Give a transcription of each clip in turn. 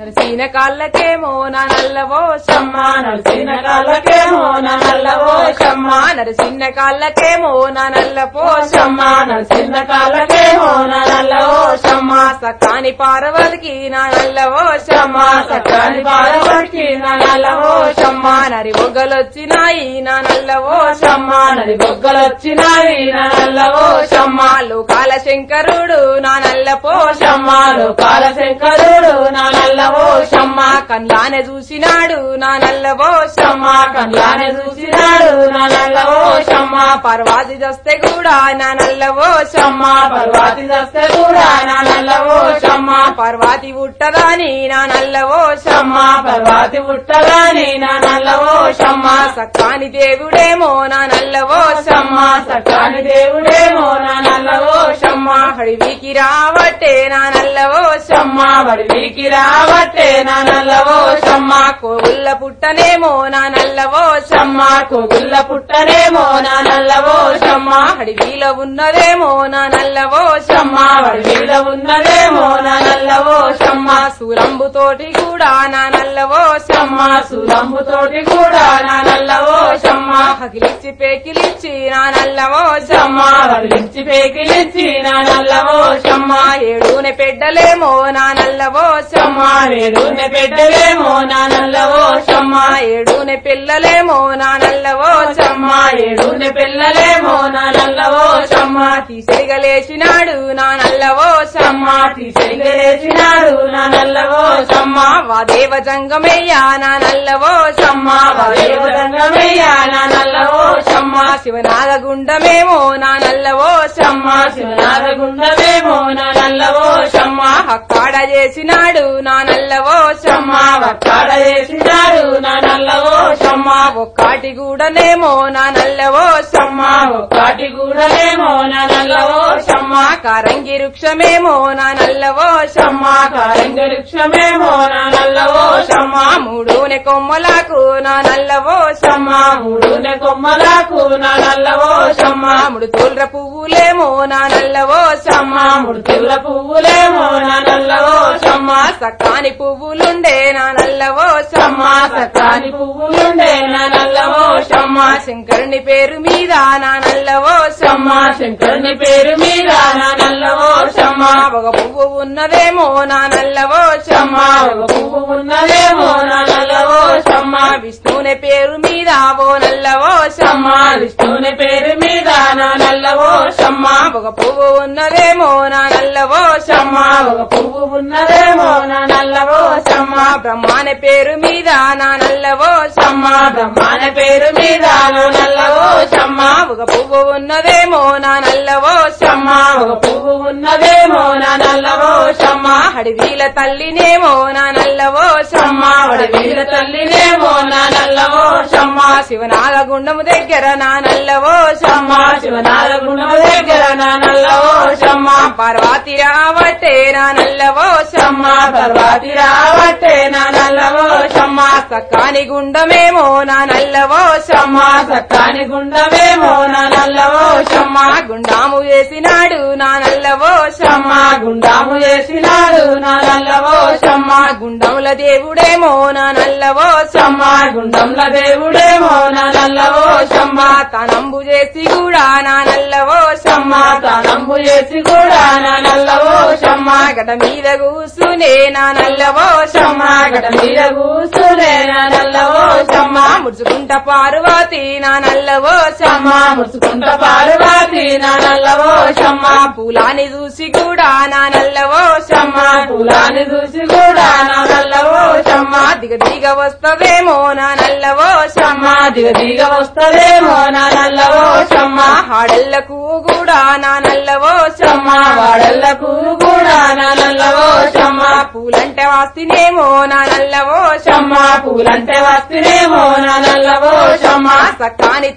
నరసీన కాళ్ళకేమో నా నల్లవో షమ్మ. నడిచిన కాళ్ళకేమో నా నల్లవో షమ్మ. నరసిన్న కాళ్ళకేమో నా నల్లపో షమ్మ. నడిచిన కాళ్ళకేమో నా నల్లవో షమ్మ. సకాని పార్వతికి నా నల్లవో షమ్మ. సకాని పార్వతికి నా నల్లవో షమ్మ. నరి బొగ్గలొచ్చినాయి నా నల్లవో షమ్మ. నరి బొగ్గలొచ్చినాయి నా నల్లవో షమ్మ. లోకాల శంకరుడు నా నల్లపో షమ్మ. లోకాల శంకరుడు నా నల్ల షమ్మ కన్లానే చూసినాడు నా నల్లవో షమ్మ కళ్ళానే చూసినాడు నా నల్లవో షమ్మ. పర్వాది దస్తే కూడా నా నల్లవో షమ్మ పర్వాతి దస్తే కూడా నా నల్లవో షమ్మ. పర్వాతి ఉట్టదాని నా నల్లవో షమ్మ పర్వాతి ఉట్టగాని నా నల్లవో షమ్మ. సక్కాని దేవుడేమో నా నల్లవో షమ్మ సకాని దేవుడేమో నా నల్లవో షమ్మ హడివికి రావట్టే నా నల్లవో షమ్మ బడికి రావట్టే నా నల్లవో షమ్మ కోగుల్ల పుట్టనేమో నా నల్లవో షమ్మ కోగుల్ల పుట్టనేమో నా నల్లవో షమ్మ అడవిలో ఉన్నదేమో నా నల్లవో షమ్మ అడవిలో ఉన్నదేమో నా నల్లవో షమ్మ సూరంబు తోటి కూడా నా నల్లవో షమ్మ సురంబు తోటి కూడా నా నల్లవో షమ్మ హకిలిచ్చి పేకిలిచ్చి నా నల్లవో షమ్మ వదిలించి పేకిలిచ్చి నా నల్లవో షమ్మ ఏడునే పెడ్డలేమో నా నల్లవో షమ్మ వేడునే పెట్టలేమో నా నల్లవో షమ్మ ఏడునే పిల్లలేమో నా నల్లవో షమ్మ ఏడునే పిల్లలేమో నా నల్లవో షమ్మ తీసిగలేసినాడు నా నల్లవో షమ్మ తీసేసినాడు నా నల్లవో షమ్మ వా దేవ జంగమయ్యా నా నల్లవో షమ్మ వదేవదంగమయ్యా నా నల్లవో షమ్మ శివనాగ గుండమేమో నా నల్లవో షమ్మ శివనాథ గుండమేమో నా నల్లవో షమ్మ హక్కాడ చేసినాడు నా నల్లవో షమ్మ వక్కాడ చేసినాడు నా నల్లవో షమ్మ ఒక్కాటి గూడనేమో నా నల్లవో షమ్మ ఒక్కటి కూడలేమో నా నల్లవో షమ్మ కారంగి వృక్షమేమో నా నల్లవో షమ్మ కారంగ వృక్షమేమో నా నల్లవో షమ్మ మూడునే కొమ్మలకు నా నల్లవో షమ్మ మూడునే కొమ్మలకు నా నల్లవో షమ్మ ముడు తోల్ర పువ్వులేమో నా నల్లవో షమ్మ ముడుతుల్ల పువ్వులేమో నా నల్లవో షమ్మ సకాని పువ్వులుండే నా నల్లవో షమ్మ సకాని పువ్వులుండే నా నల్లవో చమ్మ శంకరుని పేరు మీద నా నల్లవో షమ్మ శంకరుని పేరు మీద నా నల్లవో షమ్మ ఒక పువ్వు ఉన్నదేమో నా నల్లవో షమ్మ ఒక పువ్వు ఉన్నదేమో నా నల్లవో షమ్మ విష్ణుని పేరు మీద ఓ నల్లవో షమ్మ విష్ణుని పేరు మీద నా నల్లవో షమ్మ ఒక పువ్వు ఉన్నదేమో నా నల్లవో షమ్మ ఒక పువ్వు ఉన్నదేమో నా నల్లవో షమ్మ బ్రహ్మాని పేరు మీద నా నల్లవో షమ్మ బ్రహ్మాన పేరు మీద నా నల్లవో షమ్మ ఒక పువ్వు ఉన్నదేమో నా నల్లవో షమ్మ ఒక పువ్వు ఉన్నదేమో నా నల్లవో షమ్మ హడివీల తల్లినేమో నా నల్లవో షమ్మ వడవీల తల్లినేమో నా నల్లవో షమ్మ శివనాగ గుండము దగ్గర నా నల్లవో షమ్మ శివనాథ గుణం దగ్గర నా నల్లవో షమ్మ పార్వతి రావటే నా నల్లవో షమ్మ పార్వతి రావట్టే నా నల్లవో షమ్మ సక్కాని గుండమేమో నా నల్లవో షమ్మ సక్కాని గుండమే గుండమేమో నా నల్లవో షమ్మ గుండాము వేసినాడు నా నల్లవో షమ్మ గుండాము చేసినాడు నా నల్లవో షమ్మ గుండముల దేవుడేమో నా నల్లవో షమ్మ గుండంల దేవుడేమో నా నల్లవో షమ్మ తనంబు చేసి కూడా నా నల్లవో షమ్మ తానంబు చేసి కూడా నా నల్లవో షమ్మ గట మీద కూసునే నా నల్లవో షమ్మ గట మీద కూసునే నా నల్లవో షమ్మ ముడుచుకుంట పార్వతి నా నల్లవో షమ్మ ముసుకుంట పార్వతి నా నల్లవో షమ్మ పూలాని చూసి కూడా నా నల్లవో షమ్మ పూలాని చూసి కూడా నా నల్లవో షమ్మ దిగ దిగ వస్తవేమో నా నల్లవో షమ్మ దిగ దిగ వస్తదేమో నా నల్లవో షమ్మ హాడళ్ళకు కూడా నా నల్లవో షమ్మ వాడళ్ళకు కూడా నా నల్లవో షమ్మ పూలంటే వాస్తినేమో నా నల్లవో షమ్మ పూలంటే వస్తేనేమో నా నల్లవో షమ్మ సక్కాని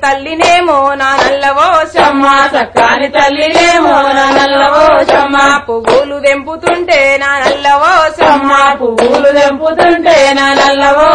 తల్లినేమో నా నల్లవో చమ్మ. సక్కాని తల్లినేమో నా నల్లవో షమ్మ పువ్వులు తెంపుతుంటే నా నల్లవో షమ్మ పువ్వులు తెంపుతుంటే నా నల్లవో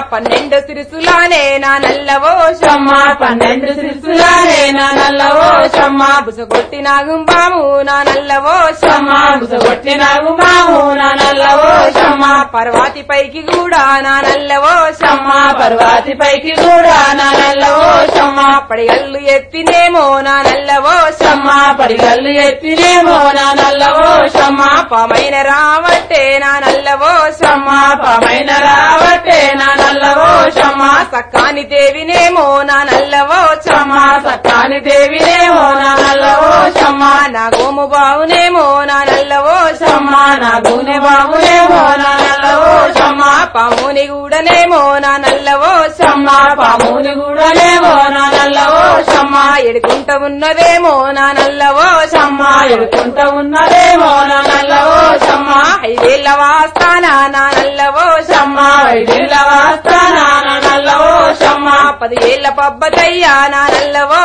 పన్నెండు సిరుసులానే నా నల్లవో షమ్మ. పన్నెండు సిరుసులానే నా నల్లవో షమ్మ. బుసగొట్టి నాగుంబాము నా నల్లవో షమ్మ. బుసగొట్టి నాగుంబాము నా నల్లవో షమ్మ. పర్వాతి పైకి కూడా నా నల్లవో షమ్మ. పర్వాతి పైకి కూడా నా నల్లవో షమ్మ. పడిగల్లు ఎత్తినేమో నా నల్లవో షమ్మ. పడిగల్లు ఎత్తినేమో నా నల్లవో షమ్మ. పామైన రావట్టే నా నల్లవో షమ్మ. పమైన రావట్టే నా నల్లవో షమ్మ సక్కాని దేవినేమో నా నల్లవో షమ్మ సత్తాని దేవినేమో నా నల్లవో షమ్మ నా గోము బావునేమో నా నల్లవో షమ్మ నా గూనె బావునేమో నా నల్లవో షమ్మ పాముని గూడనేమో నా నల్లవో షమ్మ పాముని గూడనేమో నా నల్లవో షమ్మ ఎడుకుంట ఉన్నదేమో నా నల్లవో షమ్మ ఎడుకుంట ఉన్నదేమో నా నల్లవో షమ్మ ఐదేళ్ళ వాస్తానా నా నల్లవో ఐదిళ్ళ వాస్తానా నా నల్లవో షమ్మ పదివేళ్ళ పబ్బతయ్యా నా నల్లవో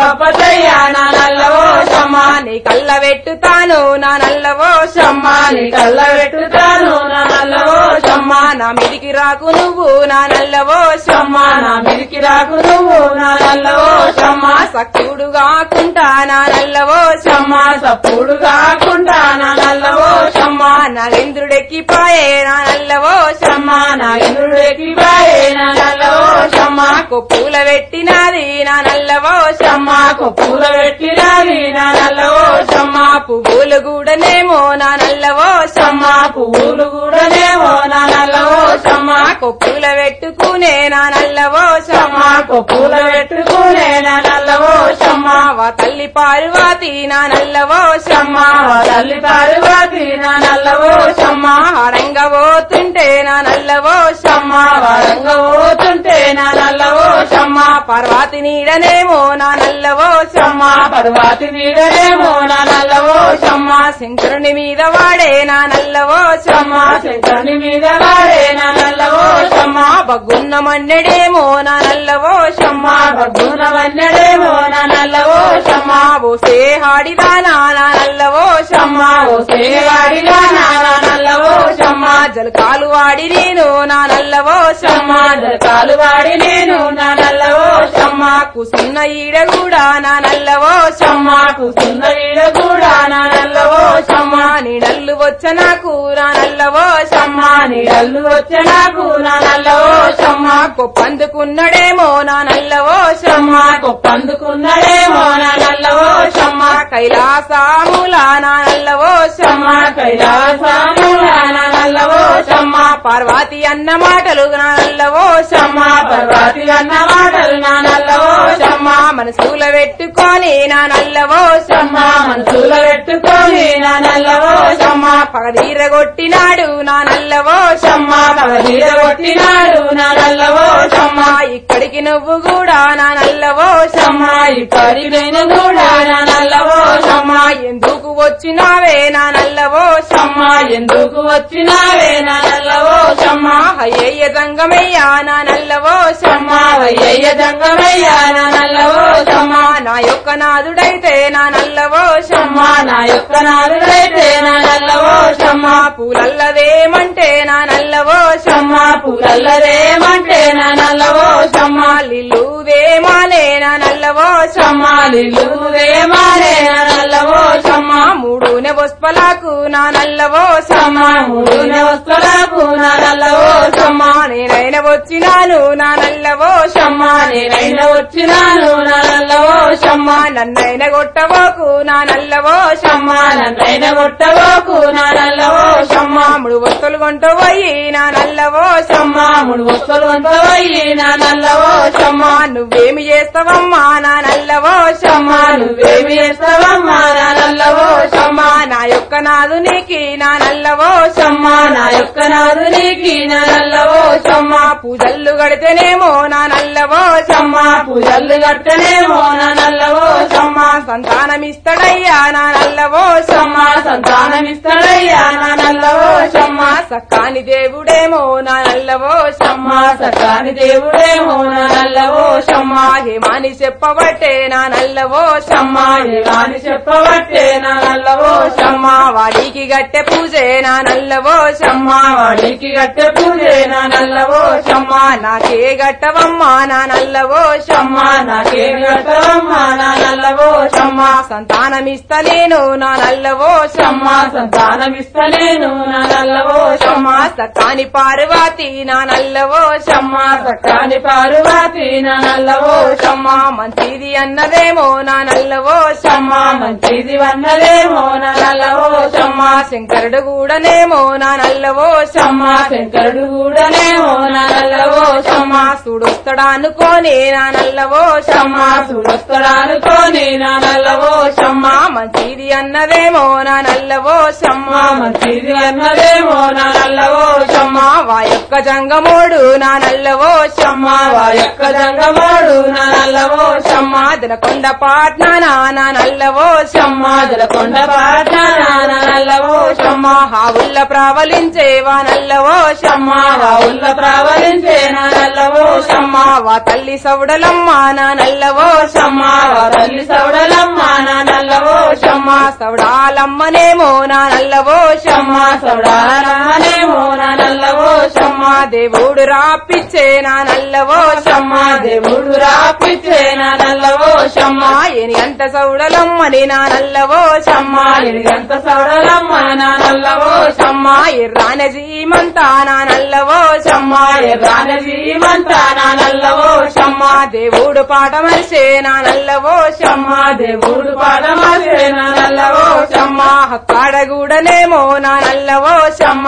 పప్పతయ్యా నా నల్లవో షమ్మ నీ కళ్ళ పెట్టుతాను నా నల్లవో షమ్మ నీ కళ్ళ పెట్టుతాను నా నల్లవో నా మీదికి రాకు నువ్వు నా నల్లవో షమ్మ నా మిరికి రాకు నువ్వు నా నల్లవో షమ్మ సక్కుడు కాకుండా నా నల్లవో షమ్మ సప్పుడు కాకుండా నా నల్లవో షమ్మ నాగేంద్రుడెక్కిపాయే నా నల్లవో శమ్మ. నా పాయే నా నల్లవో శమ్మ. కొప్పుల పెట్టినది నా నల్లవో శమ్మ. కొప్పుల పెట్టినది నా నల్లవో షమ్మ పువ్వులు కూడానేమో నా నల్లవో షమ్మ పువ్వులు కూడానేమో నా నల్లవో షమ్మ కొప్పుల పెట్టుకునే నా నల్లవో షమ్మ కొప్పుల పెట్టుకునే నా నల్లవో షమ్మ వా తల్లి పార్వతి నా నల్లవో షమ్మ తల్లి పార్వతి నా నల్లవో షమ్మ హడంగ పోతుంటే నా నల్లవో షమ్మ వరంగ పోతుంటే పార్వతి నీడనేమో నా నల్లవో షమ్మ పర్వాతి నీడనేమో నా నల్లవో షమ్మ శంకరుని మీద వాడే నా నల్లవో షమ్మ శంకరుని మీద వాడే నా నల్లవో షమ్మ బగ్గున్న మన్నెడేమో నా నల్లవో షమ్మ బగ్గున వన్నడేమో నా నల్లవో షమ్మ ఓసే హాడిదానా నా నల్లవో షమ్మ ఓ సేవాడిగా నా నల్లవో షమ్మ జలకాలు వాడి నేను నా నల్లవో షమ్మ దరకాలు వాడి నేను నా నల్లవో షమ్మ కుసున్న ఈడ కూడా నా నల్లవో షమ్మ కూసున్న వీడ కూడా నా నల్లవో షమ్మ నీ నల్లు వచ్చ నాకు నా నల్లవో షమ్మ నీడల్లు వచ్చే నాకు నా నల్లవో షమ్మ కొప్పందుకున్నడేమో నా నల్లవో షమ్మ గొప్పందుకున్నడేమో నా నల్లవో షమ్మ కైలాసాముల నా నల్లవో షమ్మ కైలాసానులా నా నల్లవో షమ్మ పార్వతి అన్న మాటలు నా నల్లవో షమ్మ పర్వతి అన్న మాటలు నా మనసుల పెట్టుకొని నా నల్లవో షమ్మ పెట్టుకొని నా నల్లవో పగదీర కొట్టినాడు నా నల్లవో పగదీర కొట్టినాడు నా నల్లవో షమ్మ ఇక్కడికి నువ్వు కూడా నా నల్లవో షమ్మ ఇక్కడి నేను కూడా నా నల్లవో షమ్మ ఎందుకు వచ్చినావే నా నల్లవో షమ్మ ఎందుకు వచ్చినావే నా నల్లవో షమ్మ అయ్యయ్య తంగమయ్యా నా నల్లవో షమ్మ వయ్యయ్య జంగమయ్యా నా నల్లవో షమ్మ నా యొక్క నాదుడైతే నా నల్లవో షమ్మ నా యొక్క నాలుగైతే నా నల్లవో షమ్మ పూలల్లదేమంటే నా నల్లవో నా నల్లవో షమ్మ లిల్లుదేమాలే నా నల్లవో షమ్మ లిల్లుదేమాలే నా నల్లవో షమ్మ మూడు నెబొస్పలకు నా నల్లవో షమ్మ మూడున వస్తులకు నా నల్లవో షమ్మ నేనైన వచ్చినాను నా నల్లవో షమ్మ నేనైన వచ్చినాను నా నల్లవో షమ్మ నన్నైన కొట్టవోకు నా నల్లవో షమ్మ నన్నైన కొట్టవోకు నా నల్లవో షమ్మ మూడు వస్తువులు కొంటపోయి నా నల్లవో షమ్మ మూడు వస్తువులు వంతవయ్యి నా నల్లవో చేస్తావమ్మా నువ్వేమి చేస్తావమ్మా నా నల్లవో షమ్మా నువ్వేమి చేస్తావమ్మా నా నల్లవో షమ్మా నా యొక్క నాదు నీకి నా నల్లవో షమ్మా నా యొక్క నాదు నీకి నా నల్లవో షమ్మా పూజల్లు గడితేనేమో నా నల్లవో షమ్మా పూజల్లు గడితేనేమో నా నల్లవో షమ్మా సంతానమిస్తాడయ్యా నా నల్లవో షమ్మా సంతానమిస్తాడయ్యా నా నల్లవో షమ్మా సక్కాని దేవుడేమో నా నల్లవో షమ్మా సక్కాని దేవుడేమో నా నల్లవో షమ్మ మాని చెప్పబట్టే నా నల్లవో షమ్మ మాని చెప్పబట్టే నా నల్లవో షమ్మ వాడికి గట్టె పూజే నా నల్లవో షమ్మ వాడికి గట్టె పూజే నా నల్లవో షమ్మ నాకే గట్టవమ్మా నా నల్లవో షమ్మ నాకే గట్టవమ్మా నా నల్లవో షమ్మ సంతానమిస్తలేను నా నల్లవో షమ్మ సంతానమిస్తలేను నా నల్లవో షమ్మ సకాని పార్వతి నా నల్లవో షమ్మ సక్కాని పార్వతి నా నల్లవో షమ్మ మంచిది అన్నదేమో నా నల్లవో షమ్మ మంచిది అన్నదేమో నా నల్లవో షమ్మ శంకరుడు కూడానేమో నా నల్లవో షమ్మ శంకరుడు కూడానేమో నా నల్లవో షమ్మ చూడొస్తాడా అనుకోని నా నల్లవో షమ్మా చూడొస్తాడా అనుకోని నా అన్నదేమో నా నల్లవో మంచిది అన్నదేమో నా నల్లవో షమ్మ వా యొక్క జంగమోడు నా నల్లవో షమ్మ వా యొక్క జంగమాడు నా నల్లవో షమ్మ షమ్మ దినకొండ పాట్న నా నల్లవో షమ్మ కొండ పాట నా నల్లవో షమ్మ హావుల్ల ప్రావలించే వా నల్లవో షమ్మ వావుల్ల ప్రావలించే నా నల్లవో షమ్మ వా తల్లి సౌడలమ్మ నా నల్లవో షమ్మ వా తల్లి సౌడలమ్మ నా నల్లవో షమ్మ సౌడాలమ్మనేమో నా నల్లవో షమ్మ షమ్మ సౌడాలమ్మనేమో నా నల్లవో షమ్మ. దేవుడు రాపిచ్చే నా నల్లవో షమ్మ దేవుడు రాపిచ్చే నా నల్లవో షమ్మ. షమ్మ సౌడలమ్మని నా నల్లవో షమ్మ షమ్మ ఎడిగంత సౌడలమ్మ నా నల్లవో షమ్మ. ఎర్రాన జీమంతా నా నల్లవో షమ్మ ఎర్రాన జీమంతా నా నల్లవో షమ్మ. దేవుడు పాట మరిసే నా నల్లవో షమ్మ దేవుడు పాదమాసే నా నల్లవో షమ్మ హక్కాడగూడనేమో నా నల్లవో షమ్మ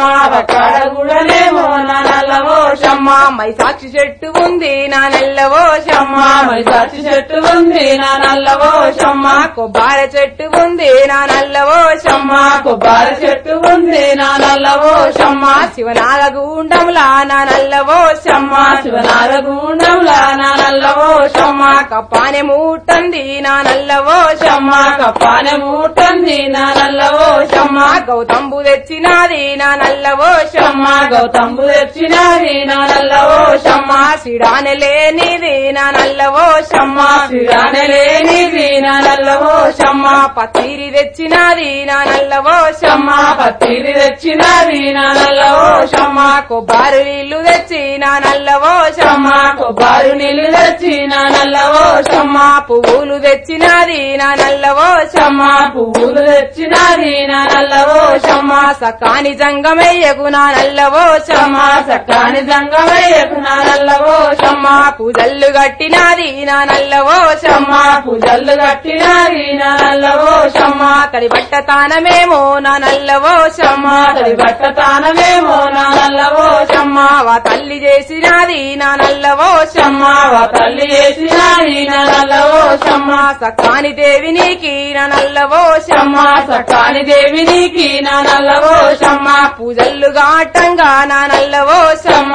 కాడగుడనేమో నా నల్లవో షమ్మ మైసాక్షి చెట్టు ఉంది నా నల్లవో షమ్మ షమ్మ మైసాచి చెట్టు ఉంది నా నల్లవో షమ్మ షమ్మ కొబ్బరి చెట్టు ఉంది నా నల్లవో షమ్మ షమ్మ కొబ్బరి చెట్టు ఉంది నా నల్లవో షమ్మ షమ్మ శివనాగగుండంలా నా నల్లవో షమ్మ షమ్మ శివనార గుండంలా నా నల్లవో షమ్మ షమ్మ కప్పానే మూటంది నా నల్లవో షమ్మ షమ్మ కప్పానే మూటంది నా నల్లవో షమ్మ షమ్మ గౌతంబు తెచ్చినాది నా నల్లవో షమ్మ షమ్మ గౌతంబు తెచ్చినది నా నల్లవో షమ్మ సిడాన లేనిది నా నల్లవో షమ్మా సిడాన లేనిది నా నల్లవో షమ్మ పత్తిరి తెచ్చినది నా నల్లవో షమ్మ పత్తిరి తెచ్చినది నా నల్లవో షమ్మ షమ్మ కొబ్బరి నీళ్ళు తెచ్చి నా నల్లవో షమ్మ కొబ్బారు కొబ్బరి నీళ్ళు తెచ్చి నా నల్లవో షమ్మ పువ్వులు తెచ్చినది నా నల్లవో షమ్మ పువ్వులు తెచ్చినది నా నల్లవో షమ్మ సకాని జంగమయ్యకు నా నల్లవో షమ్మ సకాని జంగమయ్య నా నల్లవో షమ్మ పూజల్లు గట్టినాది నా నల్లవో షమ్మ షమ్మ పూజలు కట్టినది నా నల్లవో షమ్మ తడి బట్ట తానమేమో నా నల్లవో షమ్మ తడి బట్ట తానమేమో నా నల్లవో షమ్మ వా తల్లి చేసినాది నా నల్లవో షమ్మ వా తల్లి చేసినది నా నల్లవో షమ్మ షమ్మ సకాని దేవి నీకి నా నల్లవో షమ్మ షమ్మ సకాని దేవి నీకి నా నల్లవో షమ్మ పూజల్లు గాటంగా నా నల్లవో షమ్మ షమ్మ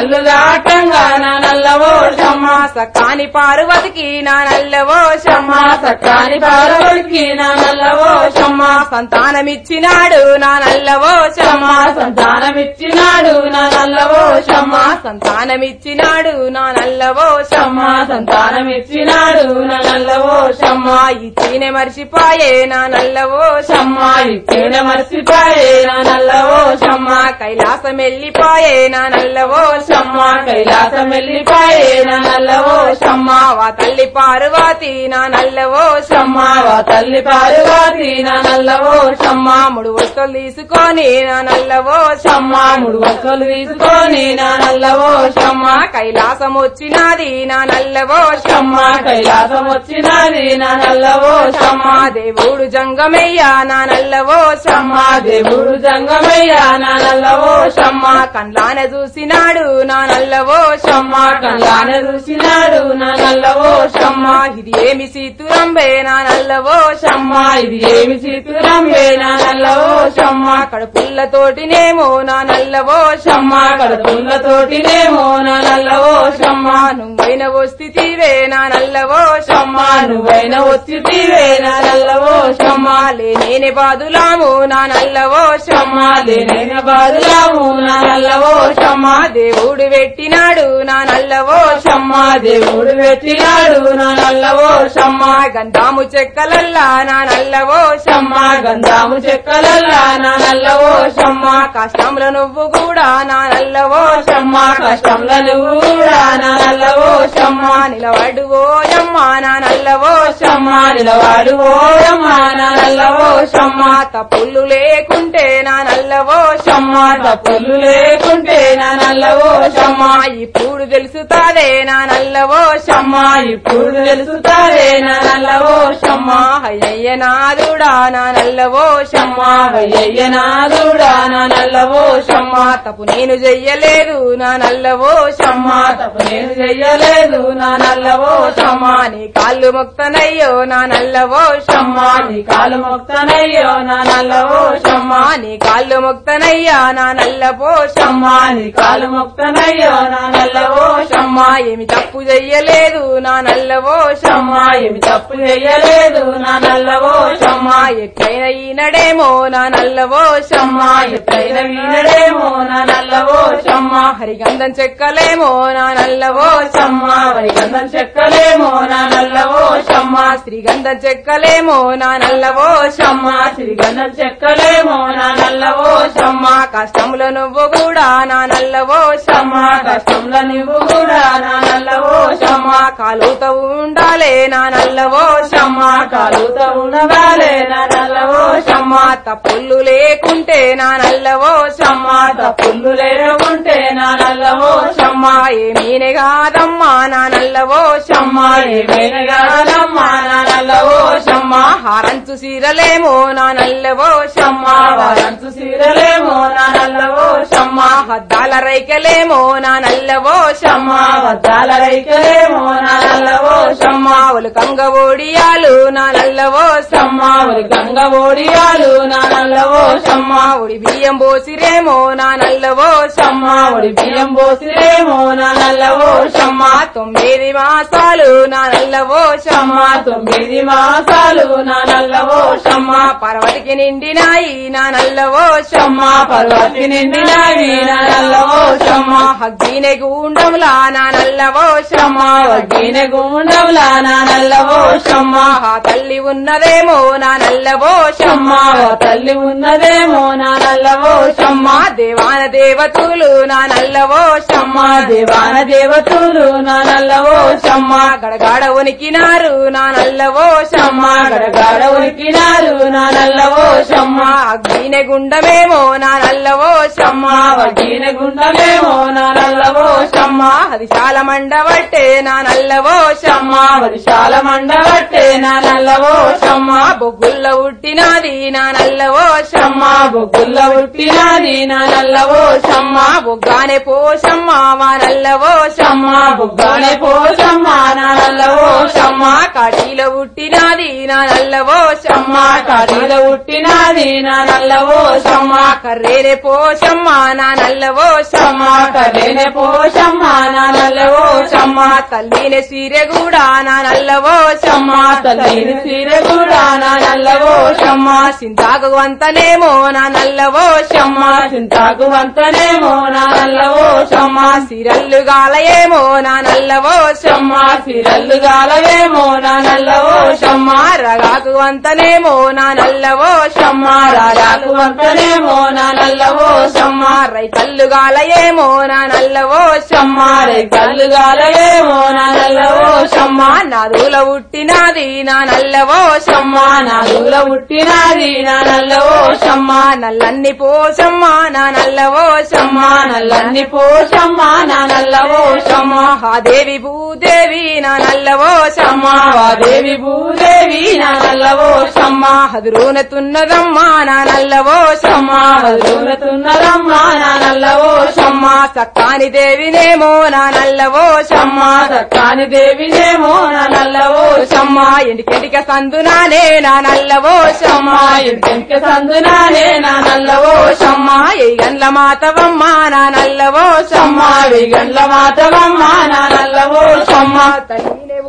పూజలు దాటంగా నా నల్లవో షమ్మ సకాని పార్వతికి నా నల్లవో షమ్మ సకాని పార్వతికి నా నల్లవో షమ్మ సంతానమిచ్చినాడు నా నల్లవో షమ్మ సంతానమిచ్చినాడు నా నల్లవో షమ్మ సంతానమిచ్చినాడు నా నల్లవో షమ్మ సంతానమిచ్చినాడు నా నల్లవో షమ్మ ఇచ్చినే మర్చిపోయే నా నల్లవో షమ్మ ఇచ్చిన మర్చిపోయే నా నల్లవో షమ్మ కైలాసం వెళ్ళిపోయే నా నల్లవో షమ్మ కైలాసం వెళ్ళిపోయే నా నల్లవో షమ్మ వా తల్లి పార్వతి నా నల్లవో షమ్మ వా తల్లి పార్వతి నా నల్లవో షమ్మ ముడు వస్తువులు తీసుకొని నా నల్లవో షమ్మ మూడు తీసుకొని నా నల్లవో షమ్మ కైలాసం వచ్చినది నా నల్లవో షమ్మ కైలాసం వచ్చినది నా నల్లవో షమ్మ దేవుడు జంగమయ్య నా నల్లవో షమ్మ దేవుడు జంగమయ్య నా నల్లవో షమ్మ కండ్లాన చూసినాడు నా నల్లవో షమ్మ కళ్ళాన చూసినాడు నా నల్లవో షమ్మ. ఇది ఏమి సీతురంబే నా నల్లవో షమ్మ. ఇది ఏమి సీతురంబే నా నల్ల కడుపుల్లతోటినేమో నా నల్లవో షమ్మ. కడుపుల్లతోటినేమో కడుపులతోటినేమో నా నల్లవో షమ్మ. నువ్వైన వస్థితివే నా నల్లవో షమ్మ. నువ్వైన వచ్చితివే నా నల్లవో షమ్మ. లేనే బాదులాము నా నల్లవో షమ్మ. లేనైన నా నల్లవో షమ్మ. దేవుడు పెట్టినాడు నా నల్లవో షమ్మ. దేవుడు పెట్టినాడు నా నల్లవో షమ్మ. గంధాము చెక్కలల్లా నా నల్లవో షమ్మ షమ్మ. గంధాము చెక్కలల్లా నా నల్లవో షమ్మ షమ్మ కష్టంలో నువ్వు కూడా నా నల్లవో షమ్మ కష్టంలో నువ్వు కూడా నా నల్లవో షమ్మ షమ్మ నిలబడు ఓయమ్మ నా నల్లవో షమ్మ ఓయమ్మ నా నల్లవో షమ్మ తప్పులు లేకుంటే నా నల్లవో షమ్మ తప్పులు లేకుంటే నా నల్లవో షమ్మ ఇప్పుడు తెలుసుతాదే నా నల్లవో షమ్మ ఇప్పుడు తెలుసుతారే నా నల్లవో షమ్మ అయ్యయ్య నాదుడా నా నల్లవో షమ్మ వయ్యయ్య నాదుడా నా నల్లవో షమ్మ తప్పు నేను చెయ్యలేదు నా నల్లవో షమ్మ తప్పు నేను చెయ్యలేదు నా నల్లవో షమ్మ నీ కాళ్ళు ముక్తనయ్యో నా నల్లవో షమ్మ నీ కాళ్ళు ముక్తనయ్యో నా నల్లవో షమ్మ నీ కాళ్ళు ముక్తనయ్యా నా నల్లవో షమ్మ నీ కాళ్ళు ముక్తనయ్యో నా నల్లవో షమ్మ ఏమి తప్పు చెయ్యలేదు నా నల్లవో షమ్మ ఏమి తప్పు చెయ్యలేదు నా నల్లవో షమ్మ ఎట్లయినా ఈనడేమో నా నల్లవో ఎప్పుడైనా నా హరిగంధం చెక్కలేమో నా నల్లవో షమ్మ వరిగంధం చెక్కలేమో నా నల్లవో షమ్మ శ్రీగంధం చెక్కలేమో నా నల్లవో షమ్మ సిరిగంధం చెక్కలేమో నా నల్లవో షమ్మ కష్టముల నువ్వు కూడా నా నల్లవో షమ్మ కష్టంలో నువ్వు కూడా నా నల్లవో షమ్మ కాలుతో ఉండాలే నా నల్లవో షమ్మ కాలుతో ఉండవాలే నా నల్లవో షమ్మ తప్పులు లేకుంటే నా నల్లవో షమ్మ తప్పులు లేకుంటే నా నల్లవో షమ్మ ఏమీనే కాదమ్మా నా నల్లవో చమ్మా ఏమీనే కాదమ్మా నా నల్లవో షమ్మ హారంచు సీరలేమో నా నల్లవో షమ్మ వారంతు సీరలేమో నా నల్లవో షమ్మ హద్దాల రైకలేమో నా నల్లవో షమ్మ హద్దాల రైకలేమో నా నల్లవో షమ్మ కంగ ఓడియాలు నా నల్లవో షమ్మ ఒరి గంగ ఓడియాలు నా నల్లవో షమ్మ ఒడి బియ్యం పోసిరేమో నా నల్లవో షమ్మ ఒడి బియ్యం పోసిరేమో నా నల్లవో షమ్మ తొమ్మిది మాసాలు నా నల్లవో షమ్మ తొమ్మిది మాసాలు నా నల్లవో షమ్మ పర్వతికి నిండినాయి నా నల్లవో షమ్మ పర్వతికి నిండినాయి నా నల్లవో షమ్మ హగ్గినే గుండంలా నా నల్లవో షమ్మ వడ్డీన గుండంలా నా నల్లవో షమ్మ తల్లి ఉన్నదేమో నా నల్లవో షమ్మ తల్లి ఉన్నదే ఉన్నదేమో నా నల్లవో షమ్మ దేవాన దేవతులు నా నల్లవో షమ్మ దేవాన దేవతులు నా నల్లవో షమ్మ గడగాడ ఉనికినారు నా నల్లవో షమ్మ గడగాడ ఉనికినారు నా నల్లవో షమ్మ అగ్గినే గుండమేమో నా నల్లవో షమ్మ వడ్డీన గుండమేమో నా నల్లవో షమ్మ హరిశాల మండవట్టే నా నల్లవో షమ్మ హరిశాల మండవట్టే నా నల్లవో షమ్మ బొగ్గుల్లో ఉట్టినాది నా నల్లవో షమ్మ బొగ్గుల్ల ఉట్టినాది నా నల్లవో షమ్మ బొగ్గానే పోషమ్మ మా నల్లవో షమ్మ బొగ్గానే పోషమ్మ నల్లవో షమ్మ కాటిలో ఉట్టినాది నా నల్లవో షమ్మ కాడిల ఉట్టినాది నా నల్లవో షమ్మ కర్రేనే పోషమ్మ నల్లవో షమ్మ కర్రేనే పోషమ్మ నల్ల తల్లిని సీరె కూడా నా నల్లవో షమ్మ తల్లిని సీర నా నల్లవో షమ్మ సింతాకు వంతనేమో నా నల్లవో షమ్మ చింతాకు వంతనేమో నా నల్లవో షమ్మ సిరల్లు గాలయేమో నా నల్లవో షమ్మ సిరల్లు గాలవేమో నా నల్లవో షమ్మ రగాకు వంతనేమో నా నల్లవో షమ్మ రాజాకు వంతనేమో నా నల్లవో షమ్మ రైతల్లు గాలయేమో నా నల్లవో షమ్మ రైతల్లు గాలయేమో నా నల్లవో షమ్మ నదుల ఉట్టినాది నా నల్లవో షమ్మ నాలుగుల పుట్టినాది నా నల్లవో షమ్మ నల్లన్ని పోషమ్మ నా నల్లవో షమ్మ నల్లన్ని పోషమ్మ నా నల్లవో షమ్మ. ఆ దేవి భూదేవి నా నల్లవో షమ్మ. దేవి భూదేవి నా నల్లవో షమ్మ. హదురునతున్నదమ్మా నా నల్లవో షమ్మ. వదులుతున్నదమ్మ నా సక్కాని దేవినేమో నా నల్లవో షమ్మ సక్కాని దేవినేమో నా నల్లవో షమ్మ ఎండికెండిక సందునానే నా నల్లవో షమ్మ ఇంటింక సందునానే నా నల్లవో షమ్మ ఏ గండ్ల మాతవమ్మ నా నల్లవో షమ్మ విగండ్ల మాతవమ్మ నా నల్లవో షమ్మ తల్లినే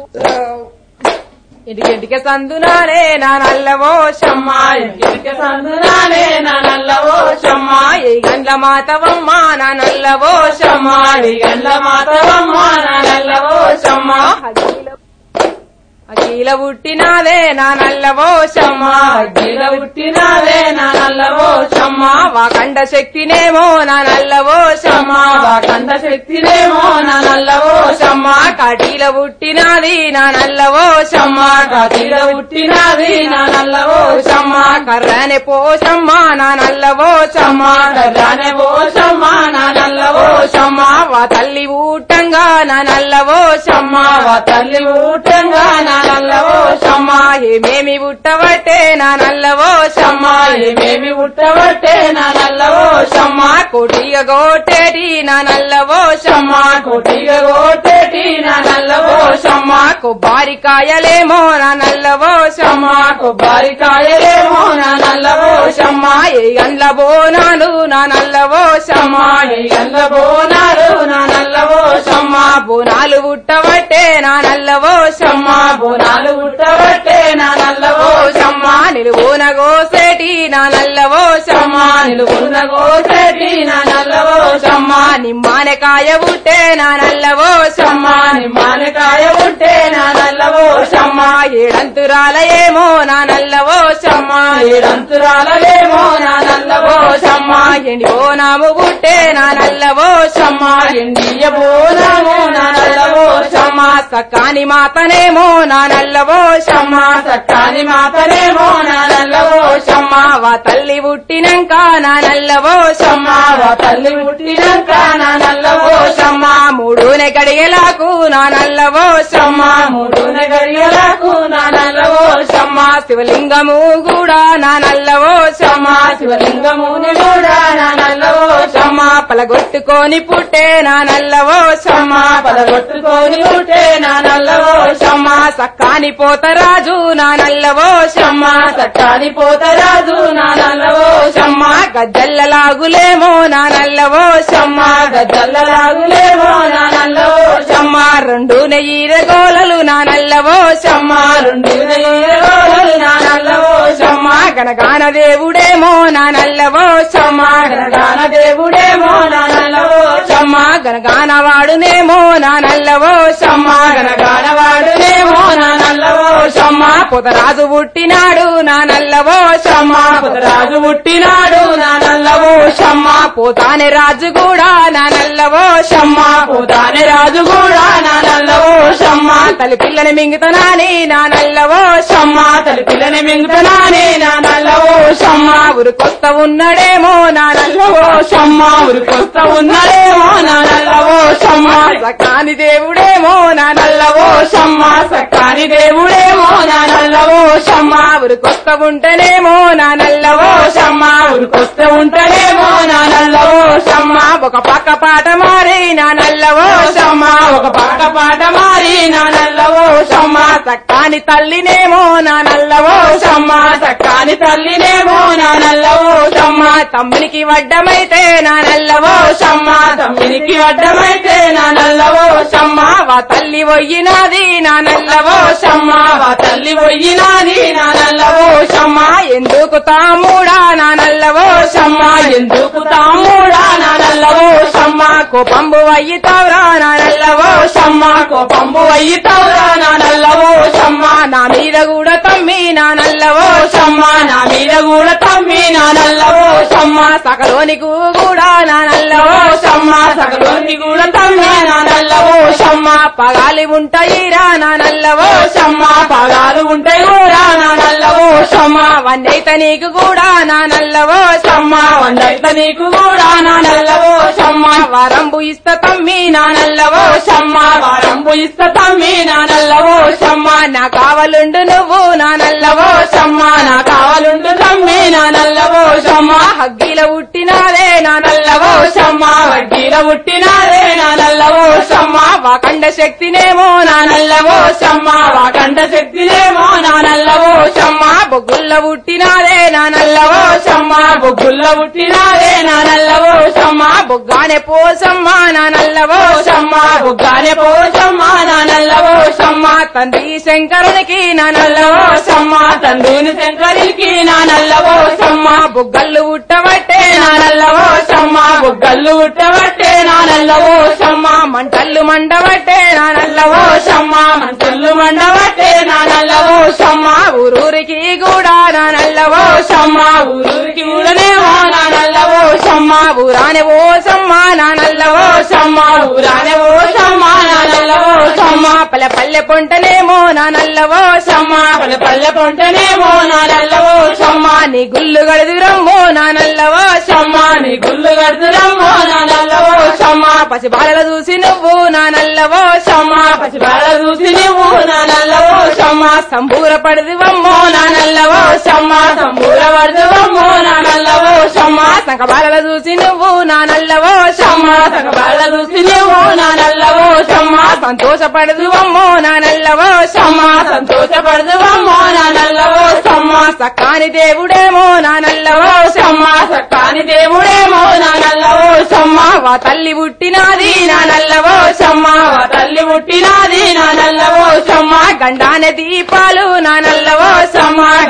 ఇంటికెంటిక సందునానే నా నల్లవో షమ్మ ఇంటింక సందునానే నా నల్లవో షమ్మ ఏ గండ్ల మాతవమ్మ నా నల్లవో షమ్మ విగండ్ల మాతవమ్మ నా నల్లవో షమ్మ అఖిల పుట్టినాదే నా నల్లవోషమ్మ అగ్గిల పుట్టినాదే నా నల్లవో షమ్మ వాకండ శక్తినేమో నా నల్లవోషమ్మ వాకండ శక్తినేమో నా నల్లవో షమ్మ కాటీల పుట్టినాది నా నల్లవోషమ్మ కథిల పుట్టినాది నా నల్లవో షమ్మ కర్రనే పోషమ్మ నా నల్లవోషమ్మ కర్రానే ఓ షమ్మ నా నల్లవో షమ్మ వా తల్లి ఊటంగా నా నల్లవోషమ్మ వా తల్లి ఊటంగా నా నల్లవో షమ్మ. ఏమేమి పుట్టబట్టే నా నల్లవోషమ్మ ఏమేమి పుట్టబట్టే నా నల్లవో షమ్మ. కోటిగా గోటేటి నా నల్లవోషమ్మ కోటిగా కోటేటి నా నల్లవో షమ్మ. కొబ్బరికాయలేమో నా నల్లవోషమ్మ కొబ్బరికాయలేమో నా నల్లవో షమ్మ. ఏ గండ్ల బోనాలు నా నల్లవోషమ్మ ఎల్ల బోనాలు నా నల్లవో షమ్మ. బోనాలు పుట్టబట్టే నా నల్లవో నల్లవోషమ్మ బోనాలు పుట్టబట్టే నా నల్లవో షమ్మ నిలువున గోసేటి నా నల్లవో నల్లవోషమ్మ నిలువున్న గోసటి నా నల్లవో శమ్మా నిమ్మానకాయ ఉంటే నా నల్లవో శమ్మా నిమ్మానకాయ ఉంటే నా నల్లవో శమ్మా ఏడంతురాలయేమో నా నల్లవో శమ్మా ఏడంతురాలయేమో నా నల్లవో శమ్మా ఎండి నాము పుట్టే నా నల్లవో శమ్మా ఎండియ నాము నా నల్లవో శమ్మా సకాని మాతనేమో నా నల్లవోషమ్మ సక్కాని మాతనేమో నా నల్లవో షమ్మ వా తల్లి పుట్టినంక నా నల్లవోషమ్మ వా తల్లి పుట్టినంక నా నల్లవో షమ్మ మూడునే కడిగేలాకు నా నల్లవోషమ్మ మూడున కడిగేలాకు నా నల్లవో శివలింగము కూడా నా నల్లవోషమ్మ శివలింగముని కూడా నా నల్లవో పలగొట్టుకొని పుట్టే నా నల్లవోషమ్మ పలగొట్టుకొని పుట్టే నా నల్లవో షమ్మ సక్కాని పోతరాజు నా నల్లవోషమ్మ సట్టాని పోతరాజు నా నల్లవో షమ్మ గజ్జల్లలాగులేమో నా నల్లవోషమ్మ. గద్దల్లలాగులేమో నా నల్లవో షమ్మ రెండు నెయ్యిర గోలలు నా నల్లవోషమ్మ. రెండు నెయ్యరోలు నా నల్లవో షమ్మ గణగాన దేవుడేమో నా నల్లవోషమ్మ. గణగాన దేవుడేమో నా నల్లవో షమ్మ గణగాన వాడునేమో నా నల్లవోషమ్మ. గణగాన వాడునేమో నా నల్లవో షమ్మ పొదరాజు పుట్టినాడు నా నల్లవోషమ్మ పొదరాజు పుట్టినాడు నా నల్లవో షమ్మ పోతానే రాజు కూడా నా నల్లవోషమ్మ పోతానే రాజు కూడా నా నల్లవో షమ్మ తల్లి పిల్లని మింగుతనాని నా నల్లవోషమ్మ తల్లి పిల్లని మింగుతనాని నా నల్లవో షమ్మ ఉరికొస్త ఉన్నడేమో నా నల్లవో షమ్మ ఉరికొస్తా ఉన్నదేమో నా నల్లవో షమ్మ సకాని దేవుడేమో నా నల్లవో షమ్మ సక్కాని దేవుడేమో నా నల్లవో షమ్మ. ఉరికొస్త ఉంటేనేమో నా నల్లవో షమ్మ. ఉరికొస్తే ఉంటేనేమో నా నల్లవో షమ్మ. ఒక పక్క పాట మారి నా నల్లవో షమ్మ. ఒక పాట పాట మారి నా నల్లవో షమ్మ. సక్కాని తల్లినేమో నా నల్లవో షమ్మ. సక్కాని తల్లినేమో నా నల్లవో షమ్మ తమ్మునికి వడ్డమైతే నా నల్లవో సమ్మ తమ్మునికి వడ్డమైతే నా నల్లవో సమ్మ వా తల్లి వయ్యినాది నా నల్లవో సమ్మ వా తల్లి పోయినాది నా నల్లవో సమ్మ ఎందుకు తాముడా నా నల్లవో సమ్మ ఎందుకు తాముడా నా నల్లవో షమ్మ కోపంబు అయ్యితావురా నా నల్లవో షమ్మ కోపంబు అయ్యితావురా నా నల్లవో సమ్మ నా మీద కూడా తమ్మి నా నల్లవో సమ్మ నా మీద కూడా తమ్మి నా నల్లవో సమ్మ సగలోని కూడా నా నల్లవో షమ్మ సగలోని కూడా తమ్మి నానల్లవో సమ్మ పగాలి ఉంటాయి నా నల్లవో సమ్మ పగాలు ఉంటాయి కూడా నా సమ్మ వండైత నీకు కూడా నా సమ్మ వండైత నీకు కూడా నా నల్లవో వరంబు ఇస్త తమ్మి నా సమ్మ వరంబు ఇస్త తమ్మి నానల్లవో సమ్మ నా కావలుండు నువ్వు నా నల్లవో నా కావలుండు తమ్మి నానల్ల హగ్గిల ఉట్టినావే నా నల్లవో సమ్మా వడ్డీల పుట్టినారే నా నల్లవో షమ్మ వాకండ శక్తినేమో నా నల్లవో షమ్మ వాకండ శక్తినేమో నా నల్లవో షమ్మ బొగ్గుల్ల ఉట్టినారే నా నల్లవో షమ్మ బొగ్గుల్ల పుట్టినారే నా నల్లవో షమ్మ బొగ్గానే పోసమ్మ నా నల్లవో షమ్మ బొగ్గానే పోషమ్మ నా నల్లవో తండ్రి శంకరునికి నా నల్లవోసమ్మ తండ్రిని శంకరికి నా నల్లవో షమ్మ బొగ్గల్లు ఉట్టబట్టే నా నల్లవో బుగ్గల్లు ఉట్టబట్టే నా నల్లవో మంటల్లు మండబట్టే నా నల్లవో మంటల్లు మంటల్లో ఒళ్ళు మండబట్టే నా నల్లవోషమ్మ ఊరూరికి కూడా నా నల్లవో ఊరూరికి ఊరికి ఊరనేమో నా ఊరానే ఊరాని ఓసమ్మ నా నల్లవో ఓషమ్మ ఊరానే ఓషమ్మ నా నల్లవోషమ్మ పల్లె పల్లె పొంటనేమో నా నల్లవో పల్లె పల్లె పొంటనేమో నా నల్లవోషమ్మ నీ గుళ్ళు గడుదురమ్మో నా నల్లవో ఓషమ్మ నీ గుళ్ళు కడుతురమ్మో నా నల్లవోషమ్మ పసి బాలల చూసి నువ్వు నా నల్లవో ఓషమ్మ పసిబాల చూసి నువ్వు నా నల్లవోషమ్మ సంబూర పడదివమ్మో నా నల్లవో ఓషమ్మ సంబూర పడుతువమ్మో నా నల్లవోషమ్మ సంక బాలల చూసి నువ్వు నా నల్లవో ఓషమ్మ సగబాల చూసి నువ్వు నా నల్లవోషమ్మ సంతోషపడదువమ్మో నా నల్లవో ఓషమ్మ నానల్లవో నా సక్కాని దేవుడేమో నా నల్లవో సక్కాని దేవుడేమో నా నల్లవోషమ్మ వా తల్లి పుట్టినాది నా నల్లవో వా తల్లి పుట్టినాది నా నల్లవోషమ్మ గండానే దీపాలు నా నల్లవో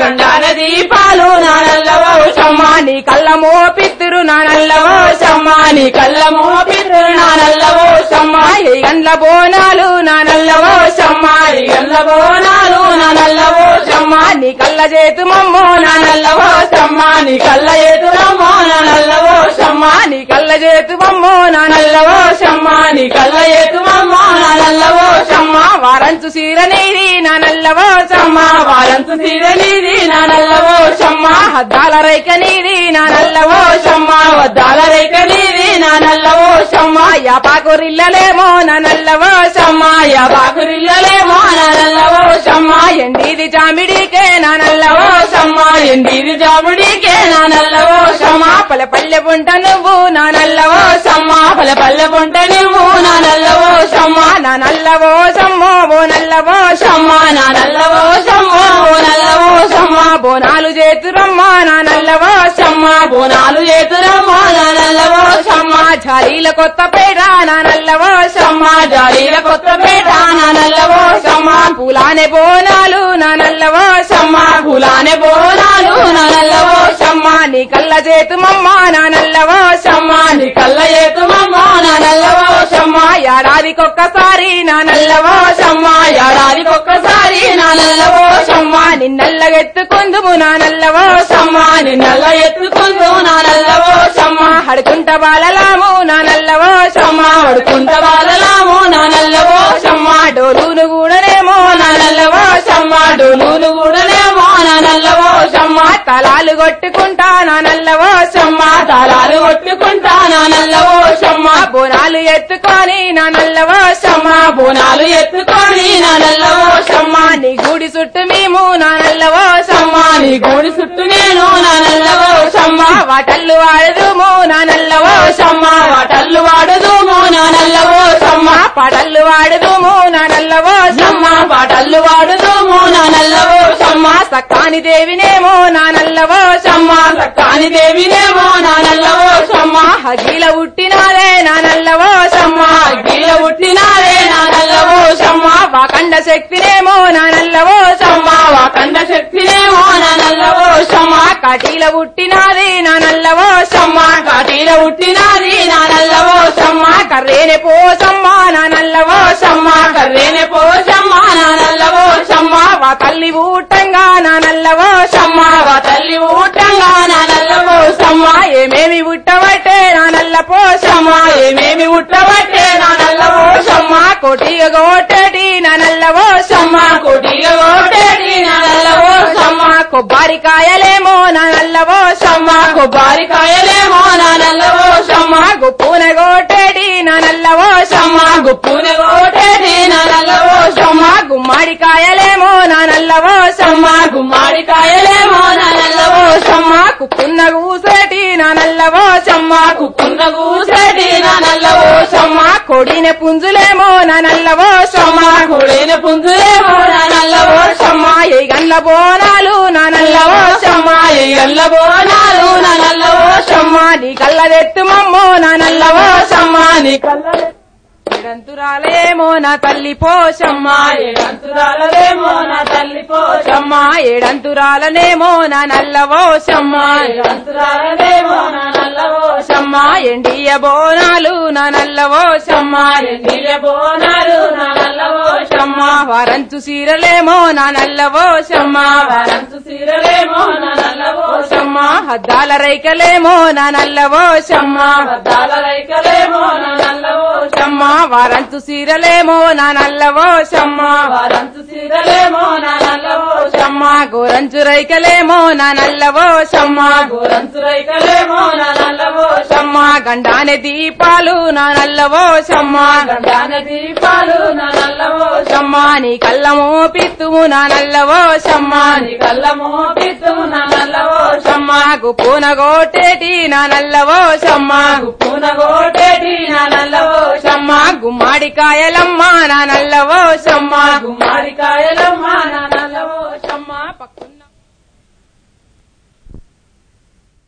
గండాల దీపాలు నా నల్లవోషమ్మ నీ కళ్ళమో పిత్తురు నా నల్లవో ఓషమ్మ నీ కళ్ళమో పిత్తురు నా నల్లవోషమ్మ ఏ గండ్ల బోనాలు నా నల్లవో ఓషమ్మ ఈ బోనాలు నా నల్లవోషమ్మ నీ కళ్ళ చేతుమమ్మో నా నా నల్లవోషమ్మ నీ కళ్ళ ఎదురమ్మో నా నల్లవోషమ్మ నీ కళ్ళ చేతుమమ్మో నా నల్లవో నల్లవోషమ్మ నీ కళ్ళ ఎదురమ్మో నా నల్లవోషమ్మ వారంచు సీర నీది నా నల్లవో వారంచు వారంతు తీరనిది నా నల్లవోషమ్మ హద్దాల రైక నీది నా నల్లవో ఓషమ్మ. వద్దాల రేఖ నీది నా నల్ల యాపాకురిల్లలేమో నా నల్లవో ఓషమ్మ యా బాకురిల్లలేమో నా ఎండిది చామిడికే నా నల్లవో ఓషమ్మ ఎండిది జాముడికే నా నల్లవోషమ్మ పల్లె పల్లె పుంట నువ్వు నా నల్లవో ఓషమ్మ పల పల్లె పుంట నువ్వు నా నల్లవోషమ్మ నా నల్లవో సమ్మో ఓ నల్లవో ఓషమ్మ నా నల్లవోషమ్మ ఓ నల్లవోషమ్మ బోనాలు చేతురమ్మా నా నల్లవో బోనాలు చేతురమ్మా నా నల్లవోషమ్మ జాలీల కొత్త పేట నా నల్లవో ఓషమ్మ జాలీల కొత్తపేట నా నల్లవోషమ్మ పూలానే బోనాలు నల్లవో ఓషమ్మ పూలానే బోనాలు నల్లవో నల్లవోషమ్మ నీ కళ్ళ చేతుమమ్మ నా నల్లవో ఓషమ్మ నీ కళ్ళ ఏతుమమ్మ నా నల్లవోషమ్మ ఏడాదికొక్కసారి నా నల్లవో ఓషమ్మ ఏడాదికి నల్లవో నా నిన్నల్ల ఎత్తుకుందుము నల్లవో ఓషమ్మ నిన్నల్ల ఎత్తుకుందు నల్లవో నల్లవోషమ్మ హడుకుంట బాలలాము నా నల్లవో ఓషమ్మ వడుకుంట వాళ్ళలాము నా నల్లవోషమ్మ డోలును కూడానేమో నా నల్లవోషమ్మ డోలును కూడానేమో నా నల్లవోషమ్మ తలాలు కొట్టుకుంటా నా నల్లవో ఓషమ్మ తలాలు కొట్టుకుంటా నా నల్లవోషమ్మ బోనాలు ఎత్తుకొని నా నల్లవో ఓషమ్మ బోనాలు ఎత్తుకొని నా నల్లవోషమ్మ నీ గుడి చుట్టూ మేము నా నల్లవో ఓషమ్మ నీ గూడి చుట్టూ నేను నా నల్లవోషమ్మ వాటల్లు వాడదుము నా నల్లవో ఓషమ్మ వాటల్లు వాడదుము నా నల్లవోషమ్మ పాటల్లు వాడదుము నా నల్లవో ఓషమ్మ పాటల్లు వాడదుము నా నల్లవోషమ్మ సక్కాని దేవినేమో నా నల్లవో ఓషమ్మ సక్కాని దేవినేమో నా నల్లవోషమ్మ హగీల పుట్టినారే నా నల్లవో ఓషమ్మ అగ్గిల పుట్టినారే నా నల్లవోషమ్మ వాకండ శక్తినేమో నా కటీల పుట్టినాది నా నల్లవో ఓషమ్మ కాటీల పుట్టినాది నా నల్లవోషమ్మ కర్రేనే పోసమ్మ నా నల్లవో ఓషమ్మ కర్రేనే పోషమ్మ నా నల్లవోషమ్మ వా తల్లి ఊటంగా నా నల్లవో ఓషమ్మ వా తల్లి ఊటంగా నా నల్లవోషమ్మ ఏమేమి పుట్టబట్టే నా నల్ల పోసమ్మ. ఏమేమి ఉట్టబట్టే నా నల్లవోషమ్మ కోటిగ గోటటి నా నల్లవో కొబ్బరికాయలేమో నల్లవో ఓషమ్మ కొబ్బరికాయలేమో నా నల్లవోషమ్మ గుప్పున గోటటి నా నల్లవో ఓషమ్మ గుప్పున ఓటేటి నా నల్లవోషమ్మ గుమ్మడికాయలేమో నల్లవో ఓషమ్మ గుమ్మడికాయలేమో నా నల్లవోషమ్మ కుక్కున్న కూసేటి నల్లవో ఓషమ్మ కుక్కున్న కూసేటి నా నల్లవోషమ్మ కొడిన పుంజులేమో నల్లవో ఓషమ్మ కొడిన పుంజులేమో నా నల్లవోషమ్మ ఏ గండ్ల బోనాలు నా నల్లవో నల్లవోషమ్మ ఎల్లవో నాలు నల్లవో నల్లవోషమ్మ నీ కళ్ళదెత్తుమమ్మో నా నల్లవో నల్లవోషమ్మ నీ కళ్ళ ఏడంతురాలేమో నా తల్లి పోషమ్మా ఏడంతురాలదేమో నా తల్లి పోషమ్మా ఏడంతురాలనేమో నా నల్లవోషమ్మ ఏడంతురాలదేమో నా నల్లవోషమ్మ షమ్మ ఎండియ బోనాలు నా నల్లవో షమ్మ ఎండియ బోనాలు నా నల్లవో షమ్మ వరంచు సీరలేమో నా నల్లవో షమ్మ వరంతు సీరలేమో నా నల్లవో షమ్మ హద్దాల రైకలేమో నా నల్లవో షమ్మ వద్దాల రైకలేమో నా నల్లవో షమ్మ వారంతు సీరలేమో నా నల్లవో షమ్మ వారంతు సీరలేమో నా నల్లవో షమ్మ గోరంచు రైకలేమో నా నల్లవో షమ్మ. గోరంతు రైకలేమో నా నల్లవో షమ్మ. గండానే దీపాలు నా నల్లవో షమ్మ. గండాన దీపాలు నా నల్లవో షమ్మ నీ కళ్ళమో పిత్తుము నా నల్లవో షమ్మ. నీ కళ్ళమో పిత్తు నా నల్లవో షమ్మకు పూనగోటేటి నా నల్లవో షమ్మ. పూనగోటేటి నా నల్లవో షమ్మ. గుమ్మడికాయలమ్మ నా నల్లవో షమ్మ. గుమ్మడికాయలమ్మ